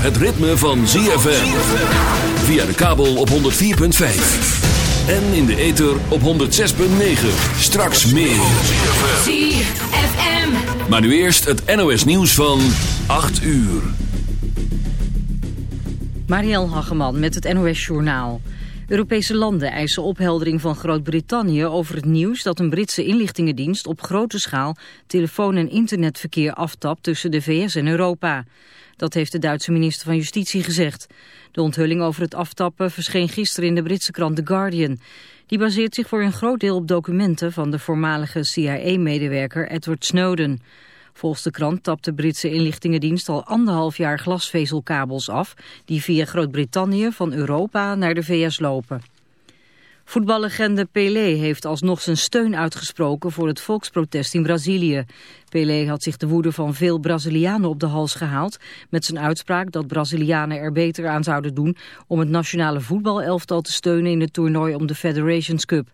het ritme van ZFM. Via de kabel op 104.5. En in de ether op 106.9. Straks meer. ZFM. Maar nu eerst het NOS nieuws van 8 uur. Marielle Hageman met het NOS Journaal. Europese landen eisen opheldering van Groot-Brittannië over het nieuws dat een Britse inlichtingendienst op grote schaal telefoon- en internetverkeer aftapt tussen de VS en Europa. Dat heeft de Duitse minister van Justitie gezegd. De onthulling over het aftappen verscheen gisteren in de Britse krant The Guardian. Die baseert zich voor een groot deel op documenten van de voormalige CIA-medewerker Edward Snowden. Volgens de krant tapt de Britse inlichtingendienst al anderhalf jaar glasvezelkabels af... die via Groot-Brittannië van Europa naar de VS lopen. Voetballegende Pelé heeft alsnog zijn steun uitgesproken voor het volksprotest in Brazilië. Pelé had zich de woede van veel Brazilianen op de hals gehaald... met zijn uitspraak dat Brazilianen er beter aan zouden doen... om het nationale voetbalelftal te steunen in het toernooi om de Federations Cup.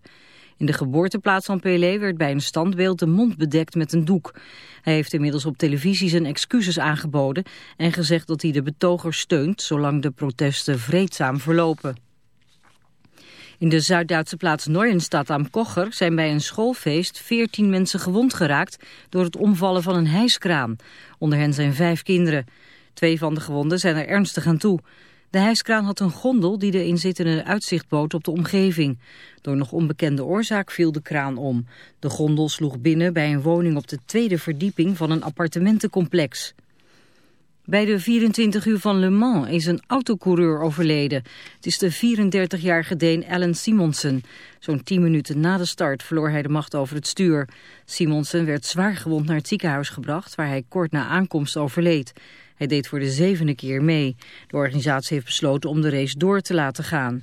In de geboorteplaats van Pelé werd bij een standbeeld de mond bedekt met een doek. Hij heeft inmiddels op televisie zijn excuses aangeboden... en gezegd dat hij de betogers steunt zolang de protesten vreedzaam verlopen. In de Zuid-Duitse plaats Neuenstadt am Kocher zijn bij een schoolfeest 14 mensen gewond geraakt door het omvallen van een hijskraan. Onder hen zijn vijf kinderen. Twee van de gewonden zijn er ernstig aan toe. De hijskraan had een gondel die de inzittende uitzicht bood op de omgeving. Door nog onbekende oorzaak viel de kraan om. De gondel sloeg binnen bij een woning op de tweede verdieping van een appartementencomplex. Bij de 24 uur van Le Mans is een autocoureur overleden. Het is de 34-jarige Deen Alan Simonsen. Zo'n 10 minuten na de start verloor hij de macht over het stuur. Simonsen werd zwaar gewond naar het ziekenhuis gebracht... waar hij kort na aankomst overleed. Hij deed voor de zevende keer mee. De organisatie heeft besloten om de race door te laten gaan.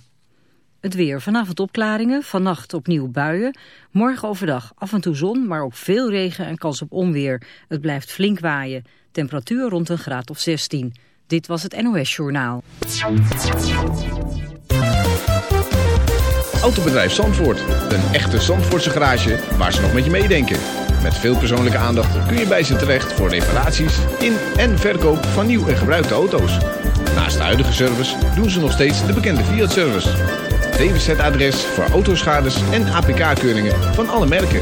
Het weer. Vanavond opklaringen, vannacht opnieuw buien. Morgen overdag af en toe zon, maar ook veel regen en kans op onweer. Het blijft flink waaien. Temperatuur rond een graad of 16. Dit was het NOS Journaal. Autobedrijf Zandvoort. Een echte Zandvoortse garage waar ze nog met je meedenken. Met veel persoonlijke aandacht kun je bij ze terecht voor reparaties in en verkoop van nieuw en gebruikte auto's. Naast de huidige service doen ze nog steeds de bekende Fiat-service. DWZ-adres voor autoschades en APK-keuringen van alle merken.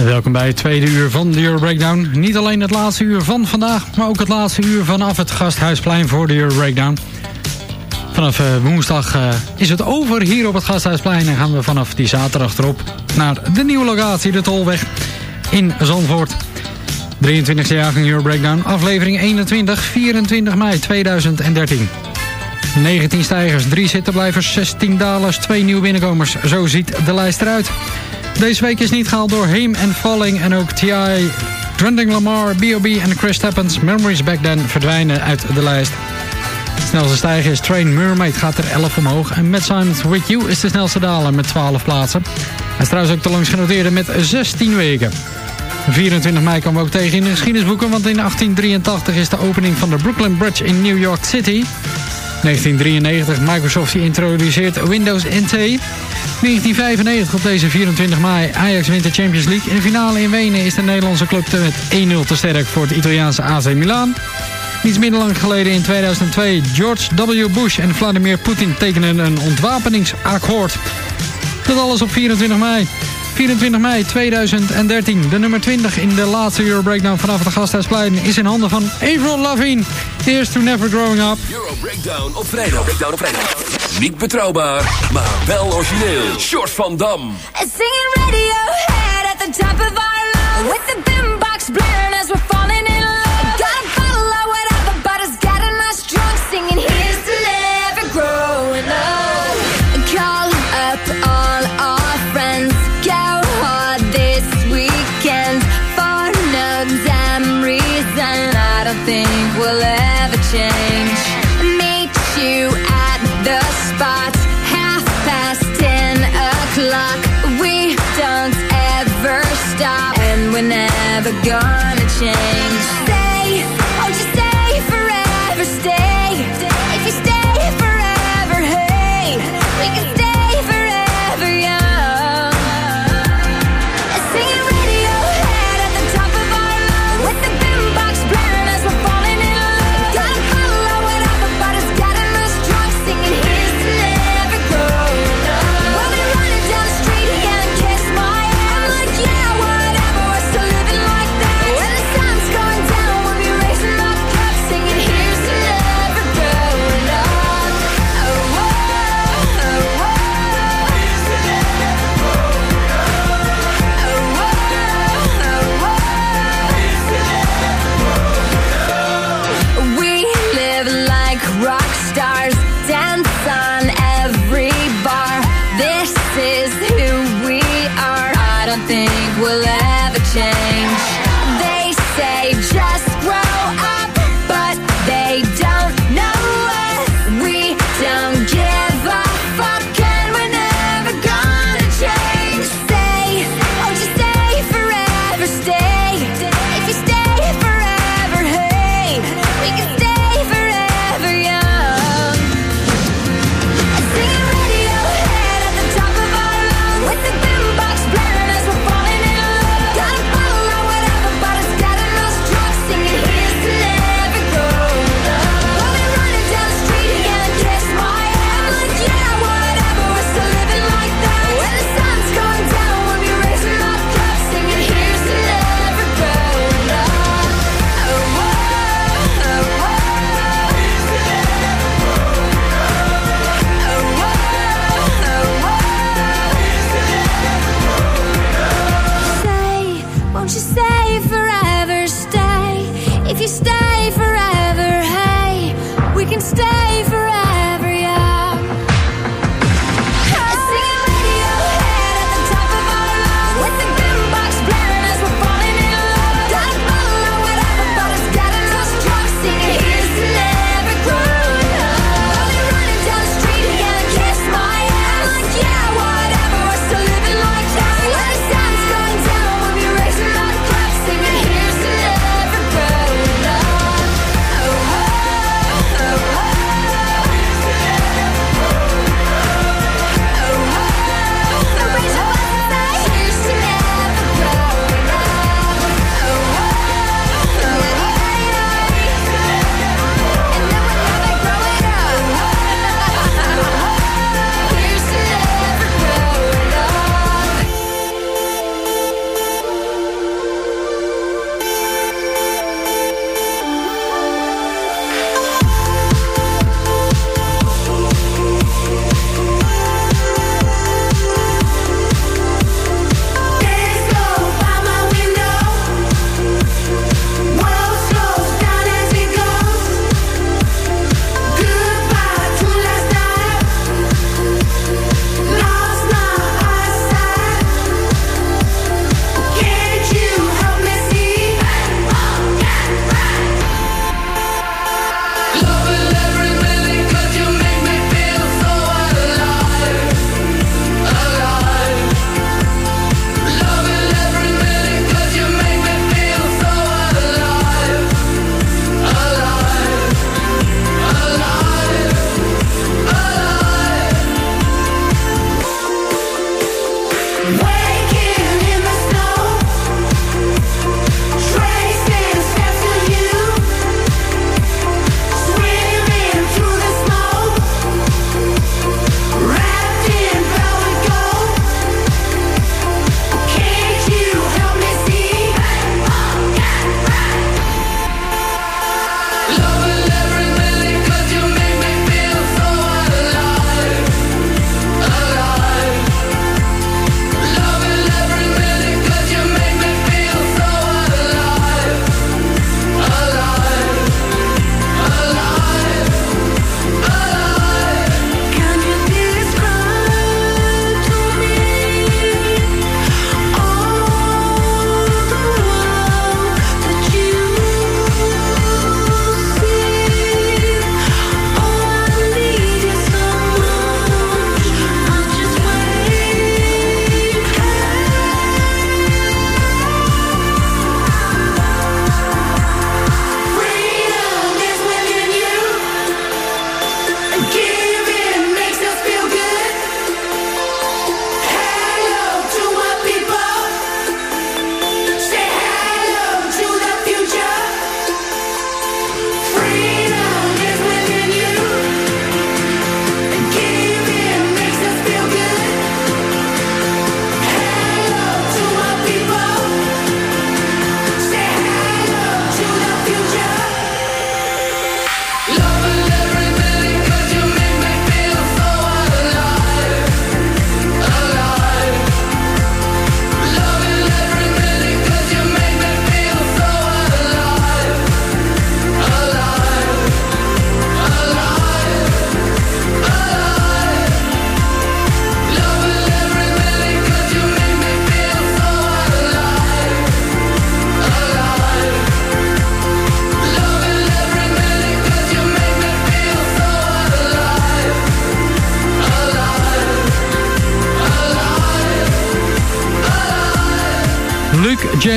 Welkom bij het tweede uur van de Breakdown. Niet alleen het laatste uur van vandaag, maar ook het laatste uur vanaf het Gasthuisplein voor de Breakdown. Vanaf eh, woensdag eh, is het over hier op het Gasthuisplein en gaan we vanaf die zaterdag erop naar de nieuwe locatie, de Tolweg in Zandvoort. 23e jaargang Euro Breakdown, aflevering 21, 24 mei 2013. 19 stijgers, 3 zittenblijvers, 16 dalers, 2 nieuwe binnenkomers. Zo ziet de lijst eruit. Deze week is niet gehaald door Heem en Falling en ook T.I. Trending Lamar, B.O.B. en Chris Tappens. Memories Back Then verdwijnen uit de lijst. De snelste stijger is Train Mermaid, gaat er 11 omhoog. En Matt Simons With You is de snelste daler met 12 plaatsen. Hij is trouwens ook te langs genoteerde met 16 weken. 24 mei komen we ook tegen in de geschiedenisboeken... want in 1883 is de opening van de Brooklyn Bridge in New York City... 1993, Microsoft introduceert Windows NT. 1995 op deze 24 mei, Ajax wint de Champions League. In de finale in Wenen is de Nederlandse club met 1-0 te sterk voor het Italiaanse AC Milan. Niets minder lang geleden in 2002, George W. Bush en Vladimir Poetin tekenen een ontwapeningsakkoord. Dat alles op 24 mei. 24 mei 2013. De nummer 20 in de laatste Euro Breakdown vanaf het Gasthuisplein is in handen van Avril Lavigne. Here's to Never Growing Up. Euro Breakdown op vrijdag. Breakdown op vrijdag. Niet betrouwbaar, maar wel origineel. Short van Dam. Singing Radiohead at the top of our lungs With the boombox blaring as we're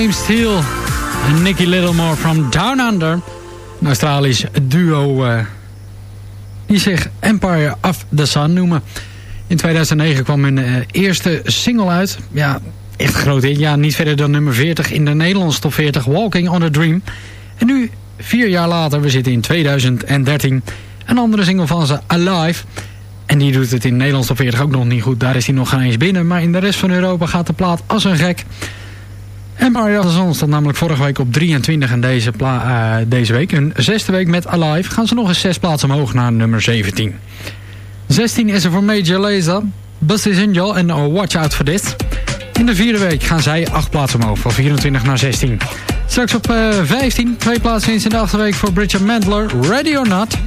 James Steele en Nicky Littlemore from Down Under. Een Australisch duo uh, die zich Empire of the Sun noemen. In 2009 kwam hun uh, eerste single uit. Ja, echt groot hit. Ja, niet verder dan nummer 40 in de Nederlandse top 40. Walking on a Dream. En nu, vier jaar later, we zitten in 2013. Een andere single van ze, Alive... En die doet het in Nederland op 40 ook nog niet goed. Daar is hij nog geen eens binnen. Maar in de rest van Europa gaat de plaat als een gek. En Mario Zon stond namelijk vorige week op 23 en deze, uh, deze week. Hun zesde week met Alive gaan ze nog eens zes plaatsen omhoog naar nummer 17. 16 is er voor Major Lazer, Busty Angel en oh, Watch Out For This. In de vierde week gaan zij acht plaatsen omhoog, van 24 naar 16. Straks op uh, 15, twee plaatsen in de achtste week voor Bridget Mandler, Ready or Not...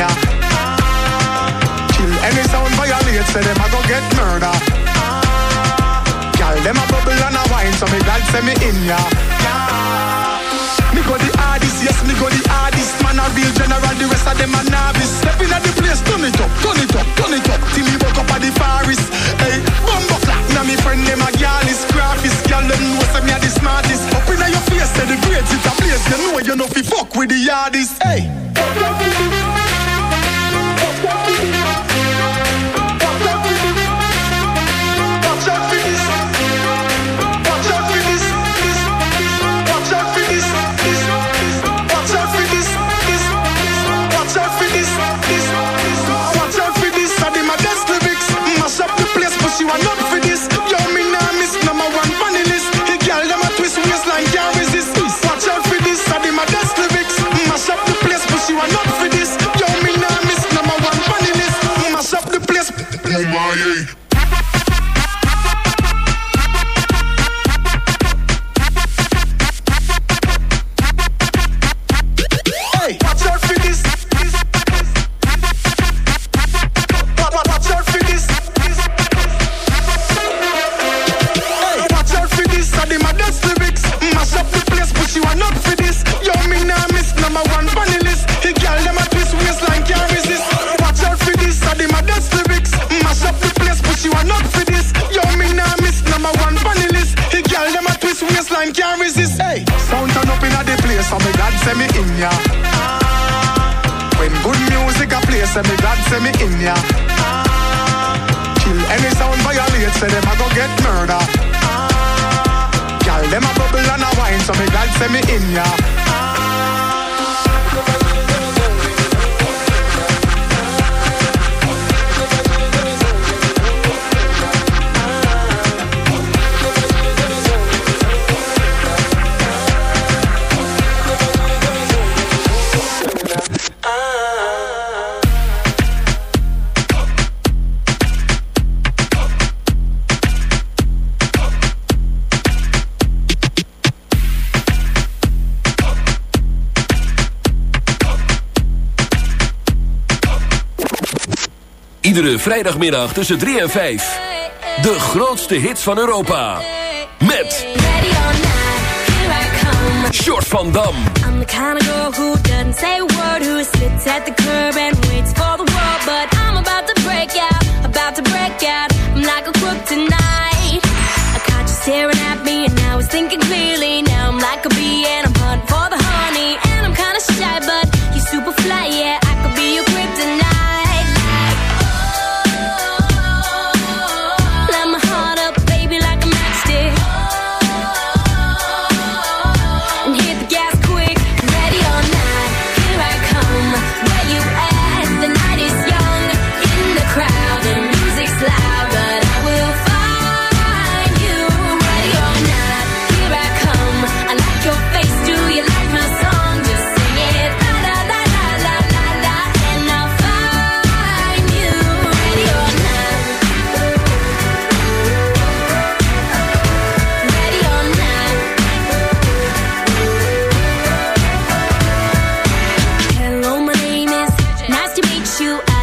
ya. Kill any sound violate, say them a go get murder. Girl, them a bubble and a wine, so me glad say me in ya. Me go the hardest, yes, me go the hardest. Man a real general, the rest of them a novice. Step in at the place, turn it up, turn it up, turn it up. Till me woke up at the forest. Hey, bumbo clap, now me friend them a girl is graphis. Girl, them know say me a the smartest. Up in your face, say the greatest it a place. You know you know fi fuck with the hardest. Hey. Thank you. Maye. send me in ya. When good music I play, say me glad say me in ya. Kill any sound violate, say them I go get murder. Gyal, them a bubble and a wine, so me glad say me in ya. Vrijdagmiddag tussen 3 en 5. De grootste hits van Europa. Met... Short van Dam. I'm the kind of girl who doesn't say a word, who sits at the curb and waits for the world. But I'm about to break out, about to break out. I'm like a crook tonight. I caught you staring at me and I was thinking clearly. Now I'm like a bee and I'm beat you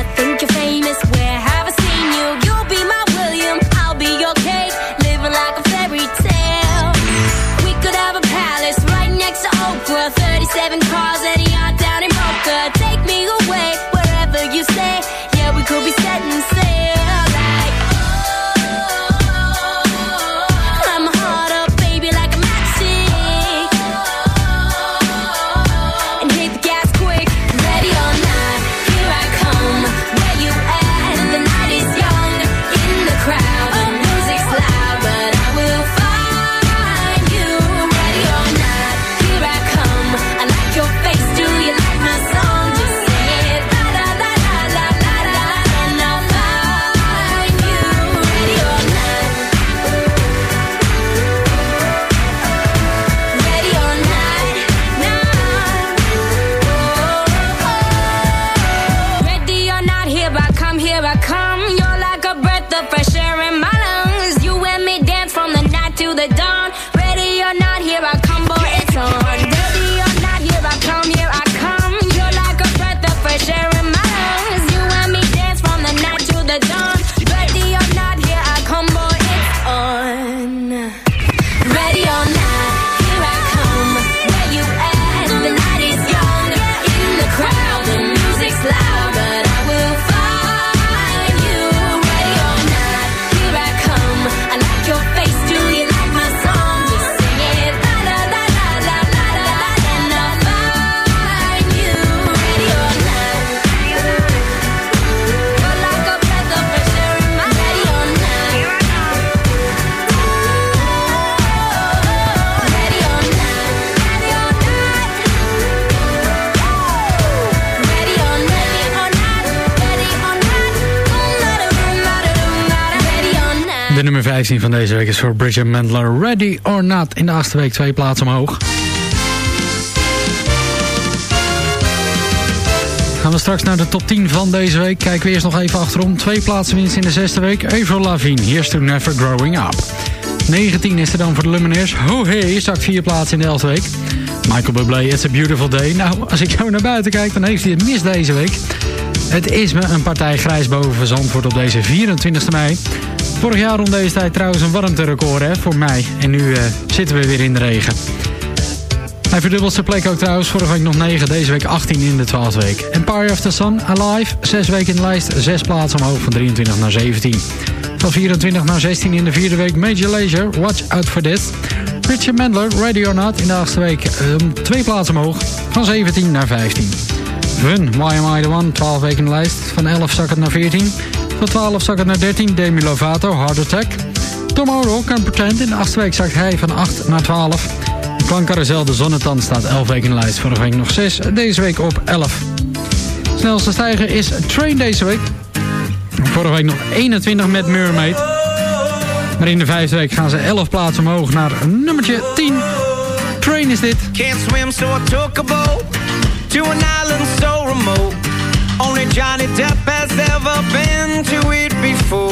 De nummer 15 van deze week is voor Bridget Mendler. Ready or Not. In de achtste week twee plaatsen omhoog. Gaan we straks naar de top 10 van deze week. Kijken we eerst nog even achterom. Twee plaatsen winst in de zesde week. Avril Lavigne, Here's to Never Growing Up. 19 is er dan voor de Lumineers. Ho hey, zakt vier plaatsen in de elfde week. Michael Bublé, It's a Beautiful Day. Nou, als ik zo naar buiten kijk, dan heeft hij het mis deze week. Het is me een partij grijs boven Zandvoort op deze 24 mei. Vorig jaar rond deze tijd trouwens een warmterecord hè, voor mei. En nu eh, zitten we weer in de regen. Hij verdubbelt zijn plek ook trouwens. Vorige week nog 9, deze week 18 in de 12e week. Empire of the Sun, Alive. 6 weken in de lijst, 6 plaatsen omhoog van 23 naar 17. Van 24 naar 16 in de vierde week Major Lazer, Watch Out For This. Richard Mendler, Ready or Not in de achtste week. Um, twee plaatsen omhoog, van 17 naar 15. Fun, Why Am I The One, 12 weken in de lijst. Van 11 zak het naar 14. Van 12 zak het naar 13, Demi Lovato, Heart Attack. Tom O'Rourke kan Pretend, in de achtste week zakt hij van 8 naar 12. Klankcarousel De Zonnetand staat 11 weken in de lijst. Vorige week nog 6, deze week op 11. Snelste stijger is Train deze week. Vorige week nog 21 met Mermaid. Maar in de vijfde week gaan ze 11 plaatsen omhoog naar nummertje 10. Train is dit. Can't swim, so I took a boat to an island so remote. Only Johnny Depp has ever been to it before.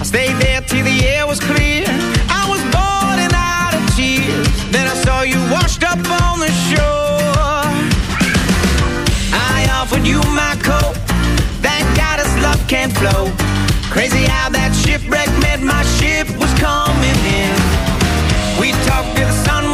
I stayed there till the air was clear. I was bored and out of tears. Then I saw you washed up on the shore. I offered you my coat, that goddess love can't flow. Crazy how that shipwreck meant my ship was coming in. We talked till the sun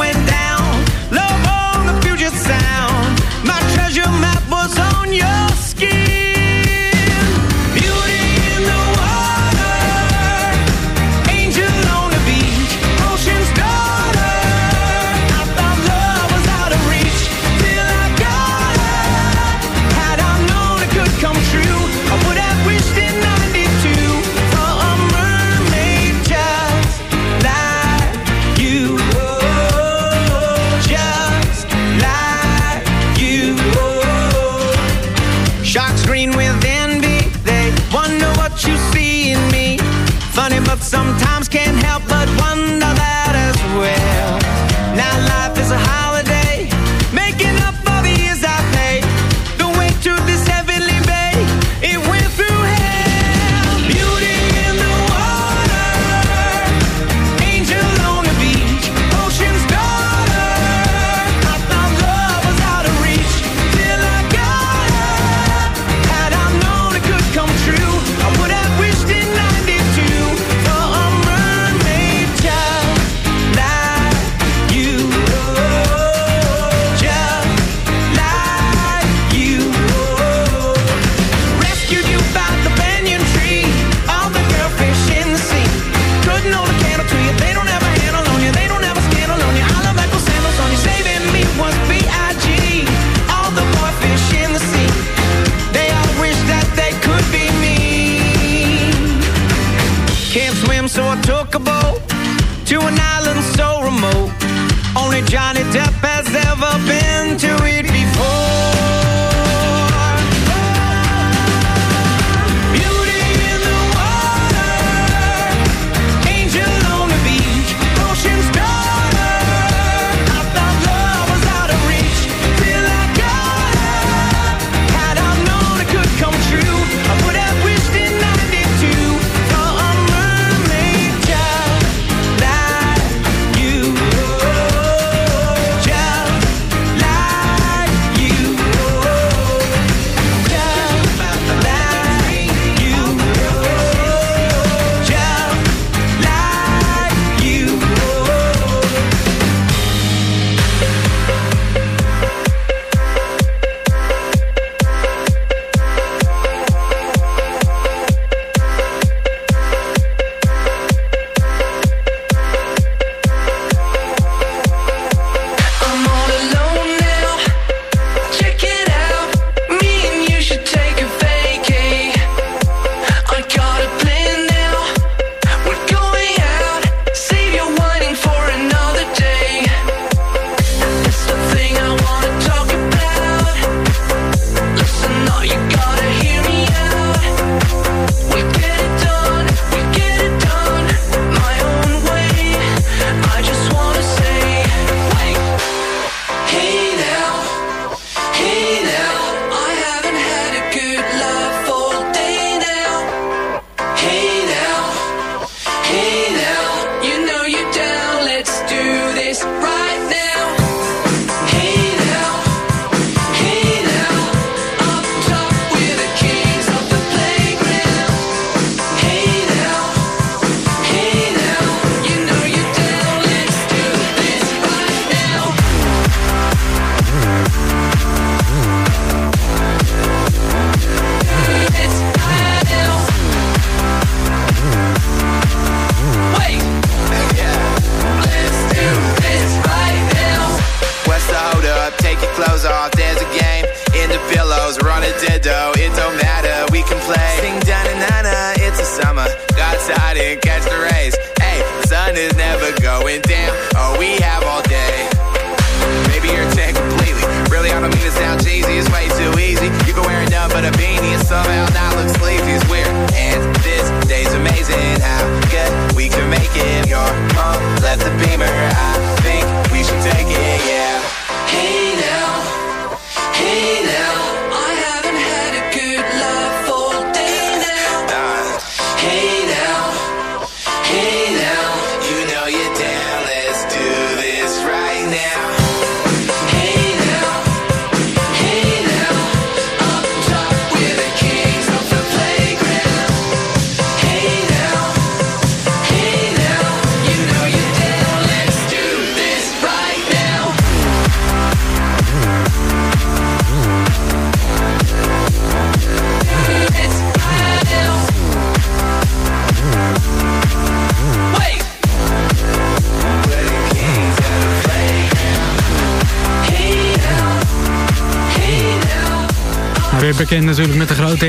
Only Johnny Depp has ever been to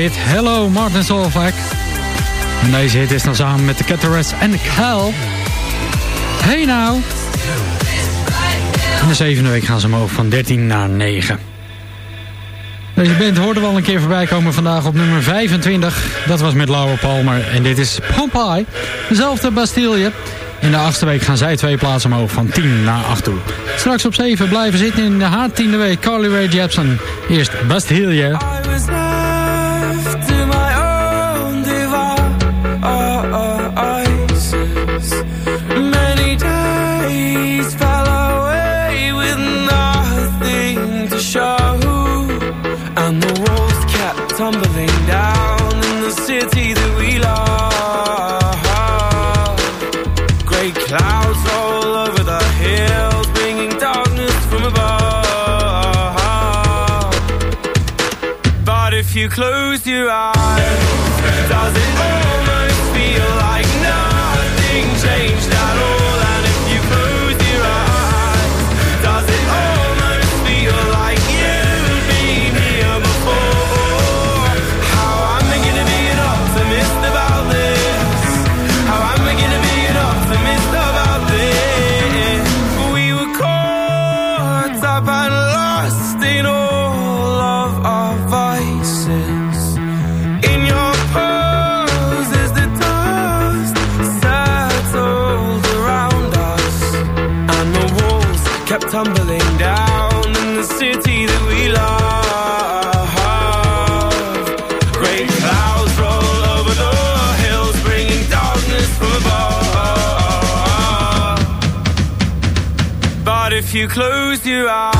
hit Hello Martin Solveig. En deze hit is dan samen met de Cataracts en de Kel. Hey nou! In de zevende week gaan ze omhoog van 13 naar 9. Deze band hoorden we al een keer voorbij komen vandaag op nummer 25. Dat was met Laura Palmer en dit is Pompeii. Dezelfde Bastille. In de achtste week gaan zij twee plaatsen omhoog van 10 naar 8 toe. Straks op 7 blijven zitten in de haar tiende week Carly Rae Jepsen. Eerst Bastille. You close your eyes you close your eyes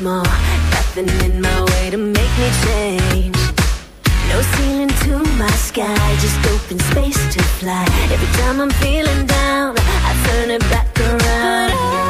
small. Nothing in my way to make me change. No ceiling to my sky, just open space to fly. Every time I'm feeling down, I turn it back around.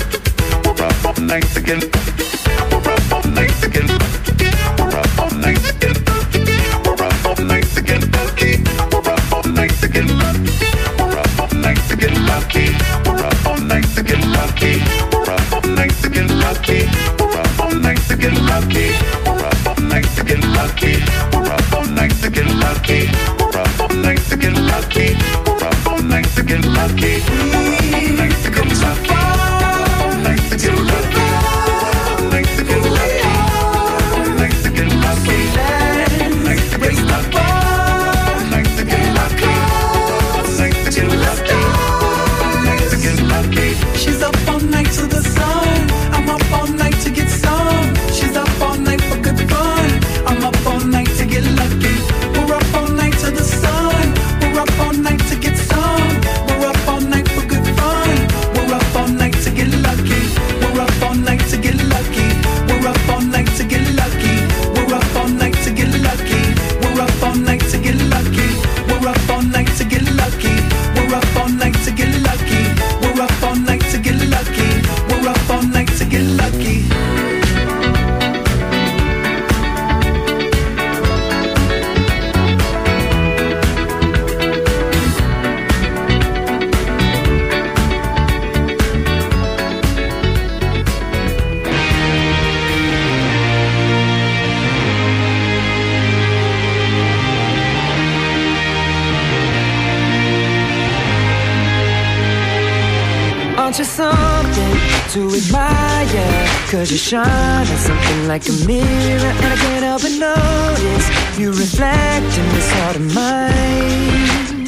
Aren't you something to admire? Cause you shine something like a mirror. And I can't help but notice You reflect in this heart of mine.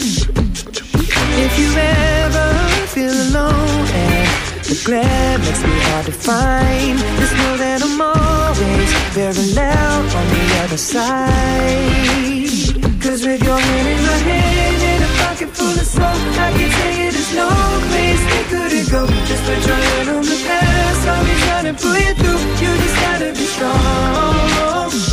If you ever feel alone and the glare makes me hard to find Just know that I'm always parallel on the other side. Cause with your hand in my hand pocket full of soul I can tell you there's no place we couldn't go. Just put your hand on the past. I'll be trying to pull you through. You just gotta be strong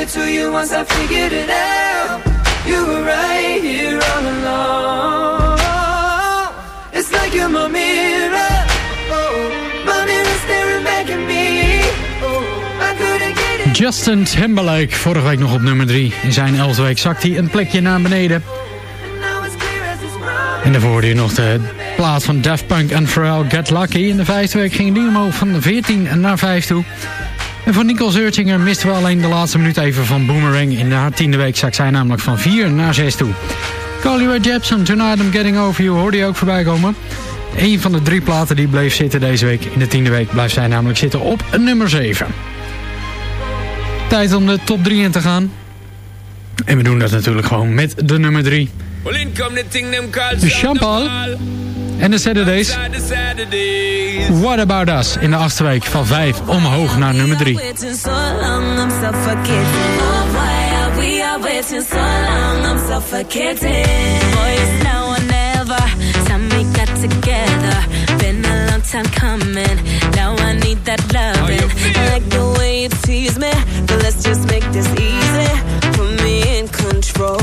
back into you Once I figured it out You right here all along It's like you're my mirror oh, oh, it Justin Timberlake, vorige week nog op nummer 3. In zijn elfde week zakt hij een plekje naar beneden. En daarvoor hoorde nog de plaats van Daft Punk en Pharrell Get Lucky. In de vijfde week ging die omhoog van 14 naar 5 toe. En voor Nicole Searchinger misten we alleen de laatste minuut even van Boomerang. In haar tiende week zak zij namelijk van 4 naar 6 toe. Carly Rae Jepsen, Tonight I'm Getting Over You, hoorde je ook voorbij komen. Een van de drie platen die bleef zitten deze week. In de tiende week blijft zij namelijk zitten op nummer 7. Tijd om de top 3 in te gaan. En we doen dat natuurlijk gewoon met de nummer 3. Well, in En de Saturdays. What About Us in de achtste week van 5 omhoog naar nummer 3. waiting so long, I'm suffocating. Oh, why are we are waiting so long? I'm suffocating. Boy, it's now or never. Time we got together. Been a long time coming. Now I need that loving. I like the way you tease me, but let's just make this easy. in control.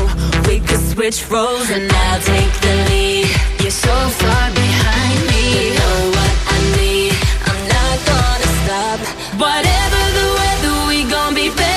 We could switch roles and I'll take the lead. You're so far behind me. You know what I need. I'm not gonna stop. Whatever the weather, we gon' be better.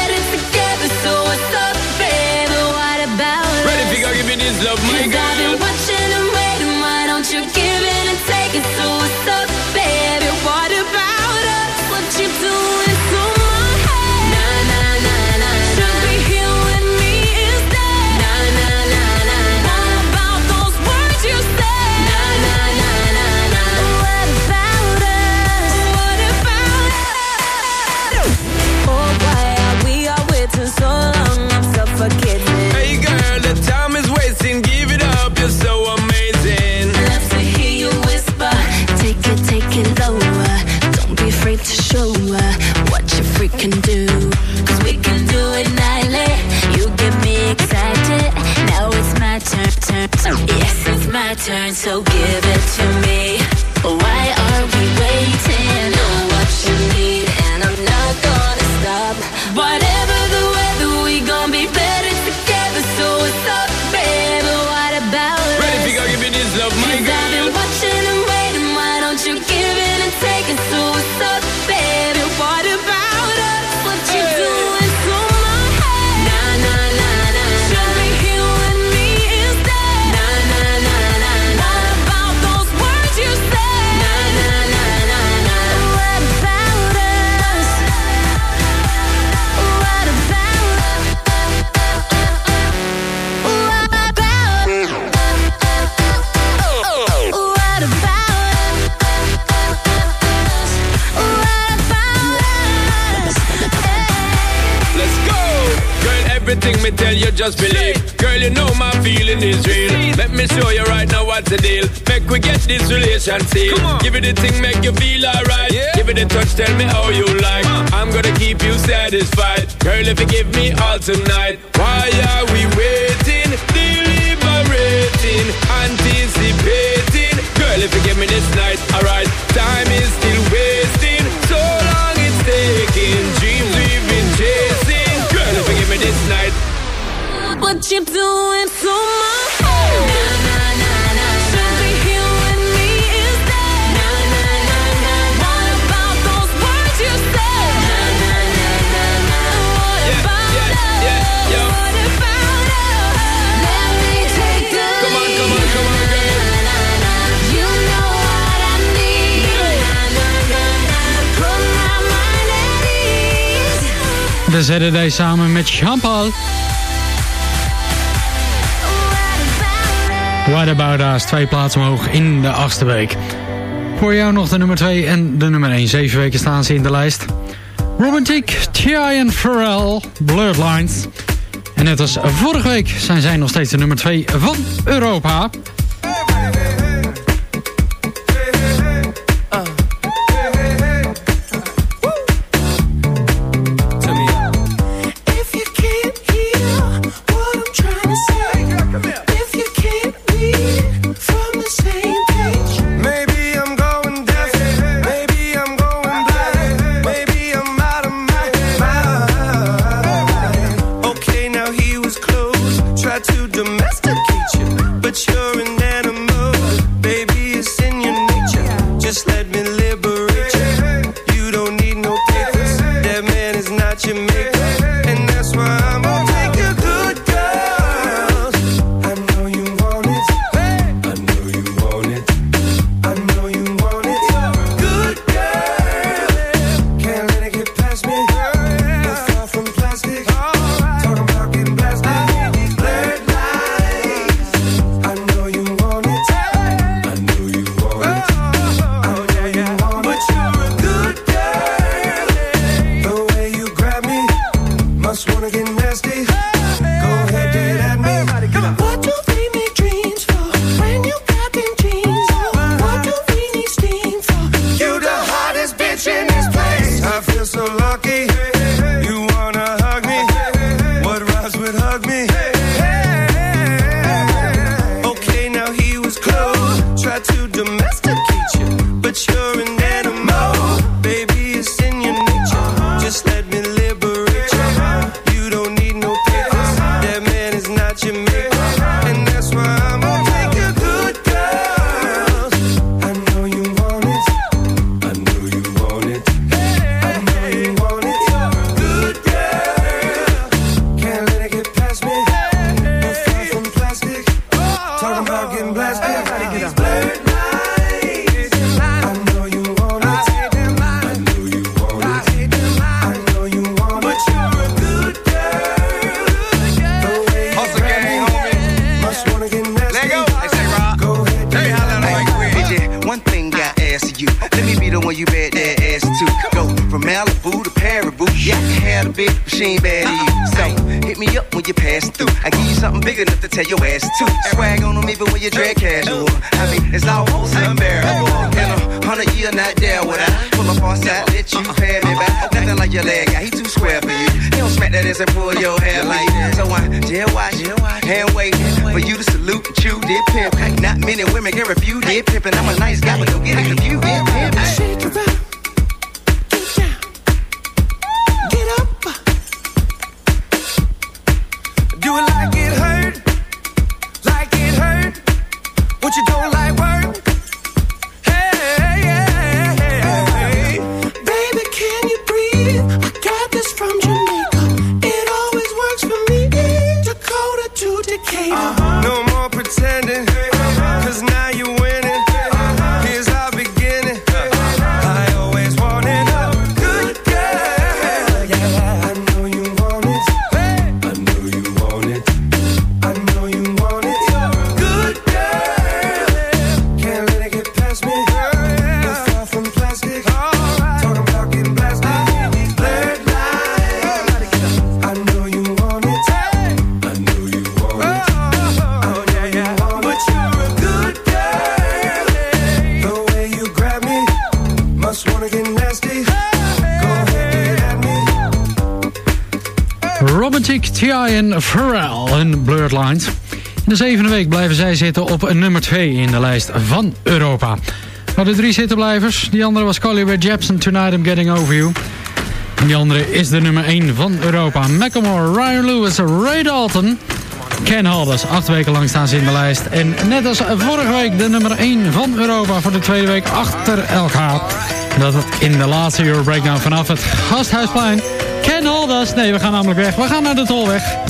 thing make you feel alright. Yeah. Give it a touch, tell me how you like. Uh. I'm gonna keep you satisfied. Girl, if you give me all tonight, why are we waiting? Deliberating, anticipating. Girl, if you give me this night, alright. Time is still wasting. So long it's taking. Dreams we've been chasing. Girl, if you give me this night. What you doing to my zitten wij samen met Jean-Paul. What About Us, twee plaatsen omhoog in de achtste week. Voor jou nog de nummer 2 en de nummer 1. Zeven weken staan ze in de lijst. Romantic, Tian Farrell, Blurred Lines. En net als vorige week zijn zij nog steeds de nummer 2 van Europa. Do like it hurt. Like it hurt. What you don't like zevende week blijven zij zitten op nummer 2 in de lijst van Europa. Maar de drie zittenblijvers, die andere was Collier Jepsen, Tonight I'm Getting Over You. En die andere is de nummer 1 van Europa. Macklemore, Ryan Lewis, Ray Dalton, Ken Halders. Acht weken lang staan ze in de lijst. En net als vorige week de nummer 1 van Europa voor de tweede week achter elkaar. Dat het in de laatste Euro Breakdown vanaf het Gasthuisplein. Ken Halders. Nee, we gaan namelijk weg. We gaan naar de Tolweg.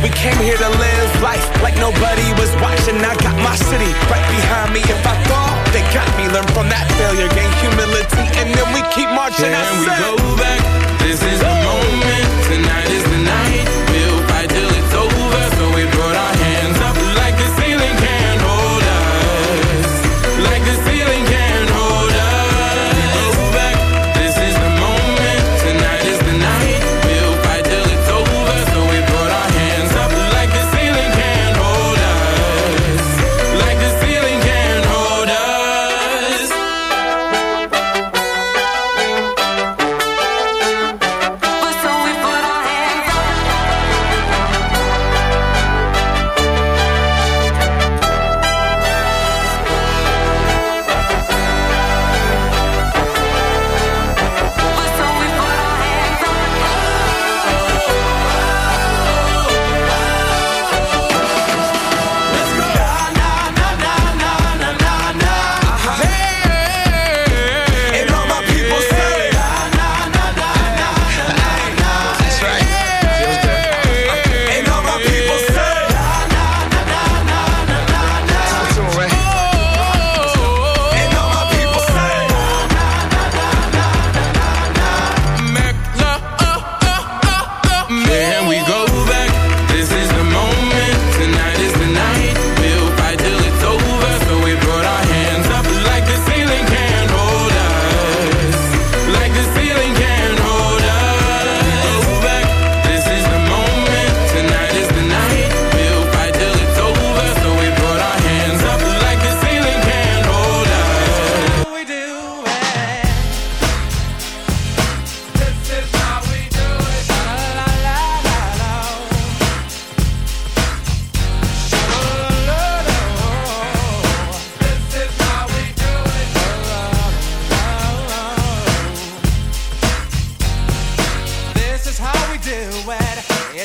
We came here to live life like nobody was watching. I got my city right behind me. If I fall, they got me. Learn from that failure, gain humility, and then we keep marching. Can we go back? This is the moment. Tonight is the night.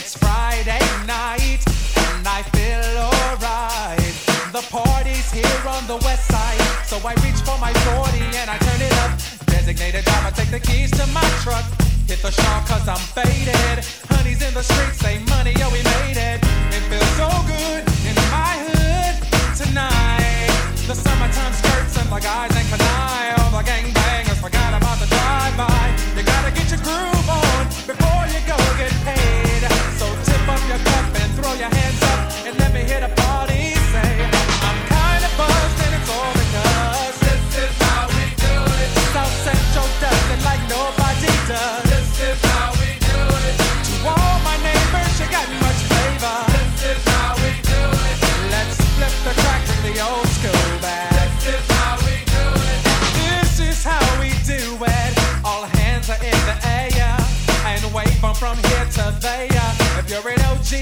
Friday night, and I feel alright. The party's here on the west side, so I reach for my 40 and I turn it up. Designated driver, take the keys to my truck. Hit the shop cause I'm faded. Honey's in the streets, say money, yo, we made it. It feels so good in my hood tonight. The summertime skirts and the guys ain't canine. All the gangbangers forgot about the drive-by. You gotta get your groove on before you go get paid. From the old school bag. This is how we do it. This is how we do it. All hands are in the air and wave 'em from here to there.